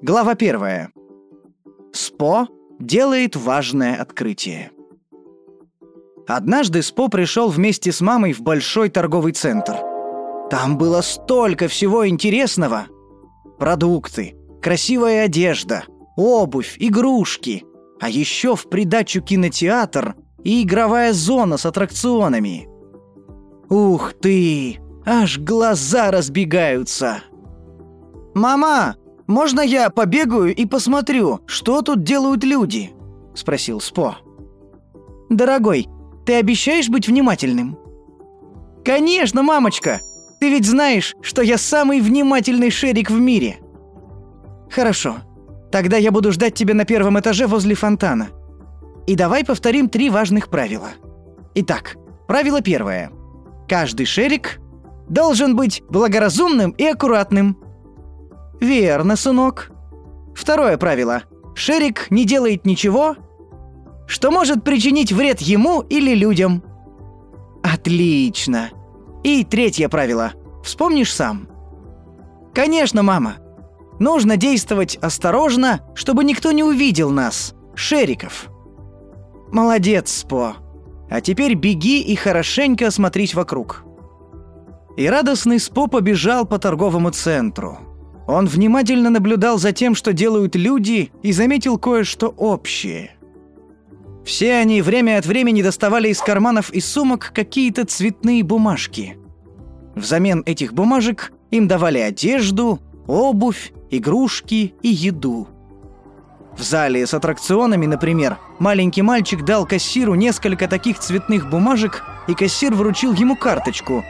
Глава первая. Спо делает важное открытие. Однажды Спо пришел вместе с мамой в большой торговый центр. Там было столько всего интересного. Продукты, красивая одежда, обувь, игрушки. А еще в придачу кинотеатр и игровая зона с аттракционами. Ух ты! Аж глаза разбегаются. «Мама, можно я побегаю и посмотрю, что тут делают люди?» – спросил Спо. «Дорогой, ты обещаешь быть внимательным?» «Конечно, мамочка! Ты ведь знаешь, что я самый внимательный шерик в мире!» «Хорошо. Тогда я буду ждать тебя на первом этаже возле фонтана. И давай повторим три важных правила. Итак, правило первое. Каждый шерик должен быть благоразумным и аккуратным – «Верно, сынок. Второе правило. Шерик не делает ничего, что может причинить вред ему или людям». «Отлично. И третье правило. Вспомнишь сам?» «Конечно, мама. Нужно действовать осторожно, чтобы никто не увидел нас, шериков». «Молодец, Спо. А теперь беги и хорошенько осмотрись вокруг». И радостный Спо побежал по торговому центру – он внимательно наблюдал за тем, что делают люди, и заметил кое-что общее. Все они время от времени доставали из карманов и сумок какие-то цветные бумажки. Взамен этих бумажек им давали одежду, обувь, игрушки и еду. В зале с аттракционами, например, маленький мальчик дал кассиру несколько таких цветных бумажек, и кассир вручил ему карточку,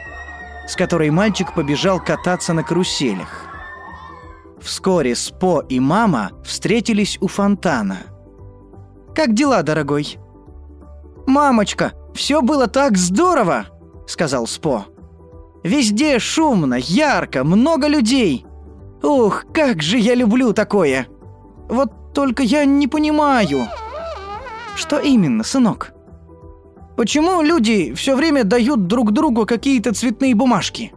с которой мальчик побежал кататься на каруселях. Вскоре Спо и мама встретились у фонтана. «Как дела, дорогой?» «Мамочка, все было так здорово!» — сказал Спо. «Везде шумно, ярко, много людей. Ух, как же я люблю такое! Вот только я не понимаю...» «Что именно, сынок?» «Почему люди все время дают друг другу какие-то цветные бумажки?»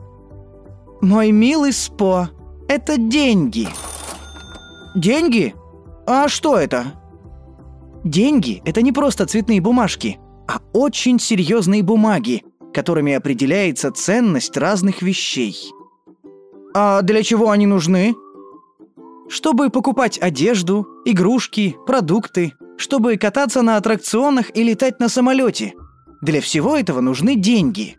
«Мой милый Спо», это деньги. Деньги? А что это? Деньги – это не просто цветные бумажки, а очень серьезные бумаги, которыми определяется ценность разных вещей. А для чего они нужны? Чтобы покупать одежду, игрушки, продукты, чтобы кататься на аттракционах и летать на самолете. Для всего этого нужны деньги.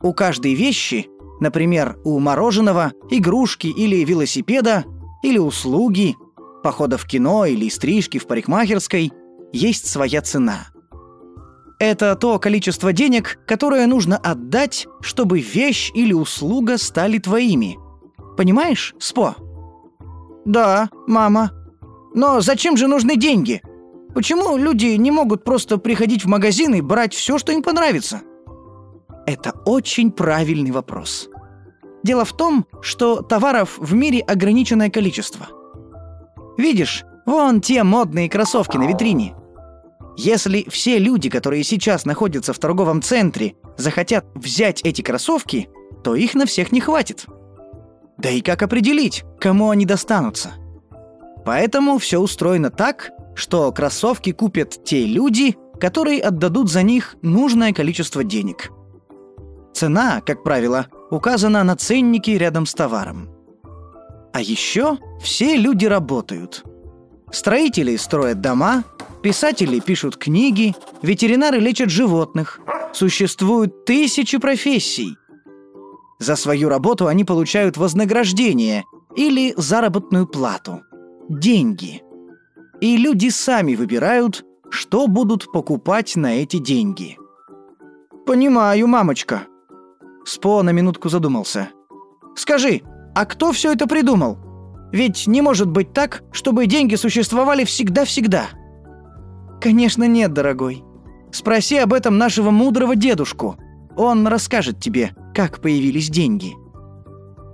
У каждой вещи Например, у мороженого, игрушки или велосипеда, или услуги, похода в кино или стрижки в парикмахерской, есть своя цена. Это то количество денег, которое нужно отдать, чтобы вещь или услуга стали твоими. Понимаешь, Спо? Да, мама. Но зачем же нужны деньги? Почему люди не могут просто приходить в магазин и брать все, что им понравится? Это очень правильный вопрос. Дело в том, что товаров в мире ограниченное количество. Видишь, вон те модные кроссовки на витрине. Если все люди, которые сейчас находятся в торговом центре, захотят взять эти кроссовки, то их на всех не хватит. Да и как определить, кому они достанутся? Поэтому все устроено так, что кроссовки купят те люди, которые отдадут за них нужное количество денег – Цена, как правило, указана на ценнике рядом с товаром. А еще все люди работают. Строители строят дома, писатели пишут книги, ветеринары лечат животных. Существуют тысячи профессий. За свою работу они получают вознаграждение или заработную плату. Деньги. И люди сами выбирают, что будут покупать на эти деньги. «Понимаю, мамочка», Спо на минутку задумался. «Скажи, а кто все это придумал? Ведь не может быть так, чтобы деньги существовали всегда-всегда». «Конечно нет, дорогой. Спроси об этом нашего мудрого дедушку. Он расскажет тебе, как появились деньги».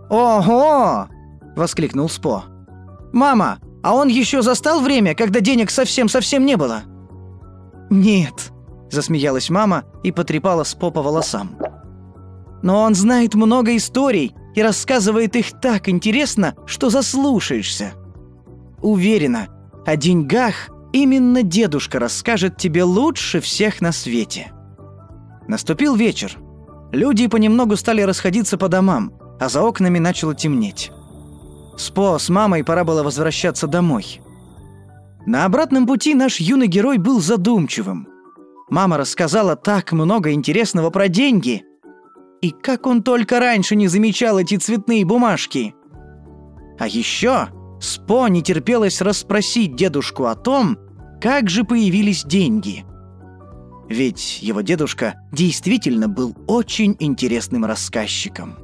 «Ого!» — воскликнул Спо. «Мама, а он еще застал время, когда денег совсем-совсем не было?» «Нет», — засмеялась мама и потрепала Спо по волосам. Но он знает много историй и рассказывает их так интересно, что заслушаешься. уверена, о деньгах именно дедушка расскажет тебе лучше всех на свете. Наступил вечер. Люди понемногу стали расходиться по домам, а за окнами начало темнеть. Спо с мамой пора было возвращаться домой. На обратном пути наш юный герой был задумчивым. Мама рассказала так много интересного про деньги. И как он только раньше не замечал эти цветные бумажки. А еще Спо не терпелось расспросить дедушку о том, как же появились деньги. Ведь его дедушка действительно был очень интересным рассказчиком.